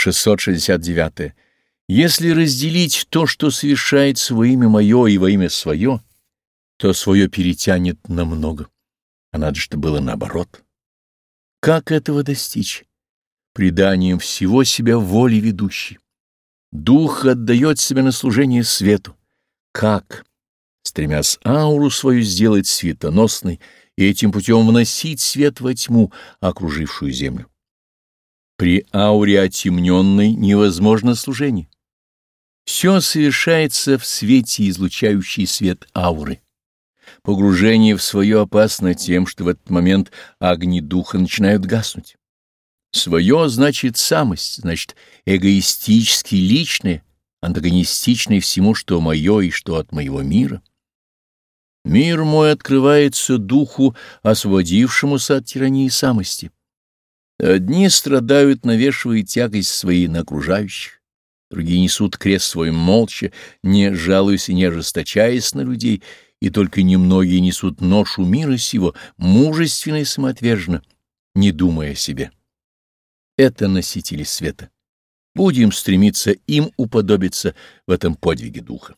669. Если разделить то, что совершается во имя мое и во имя свое, то свое перетянет намного. А надо, чтобы было наоборот. Как этого достичь? Преданием всего себя воле ведущей. Дух отдает себя на служение свету. Как? Стремясь ауру свою сделать светоносной и этим путем вносить свет во тьму, окружившую землю. При ауре отемненной невозможно служение. Все совершается в свете, излучающий свет ауры. Погружение в свое опасно тем, что в этот момент огни духа начинают гаснуть. Свое значит самость, значит эгоистически личное, антагонистичное всему, что мое и что от моего мира. Мир мой открывается духу, освободившемуся от тирании самости. Одни страдают, навешивая тягость свои на окружающих, другие несут крест свой молча, не жалуясь и не ожесточаясь на людей, и только немногие несут ношу мира сего, мужественно и самоотверженно, не думая о себе. Это носители света. Будем стремиться им уподобиться в этом подвиге духа.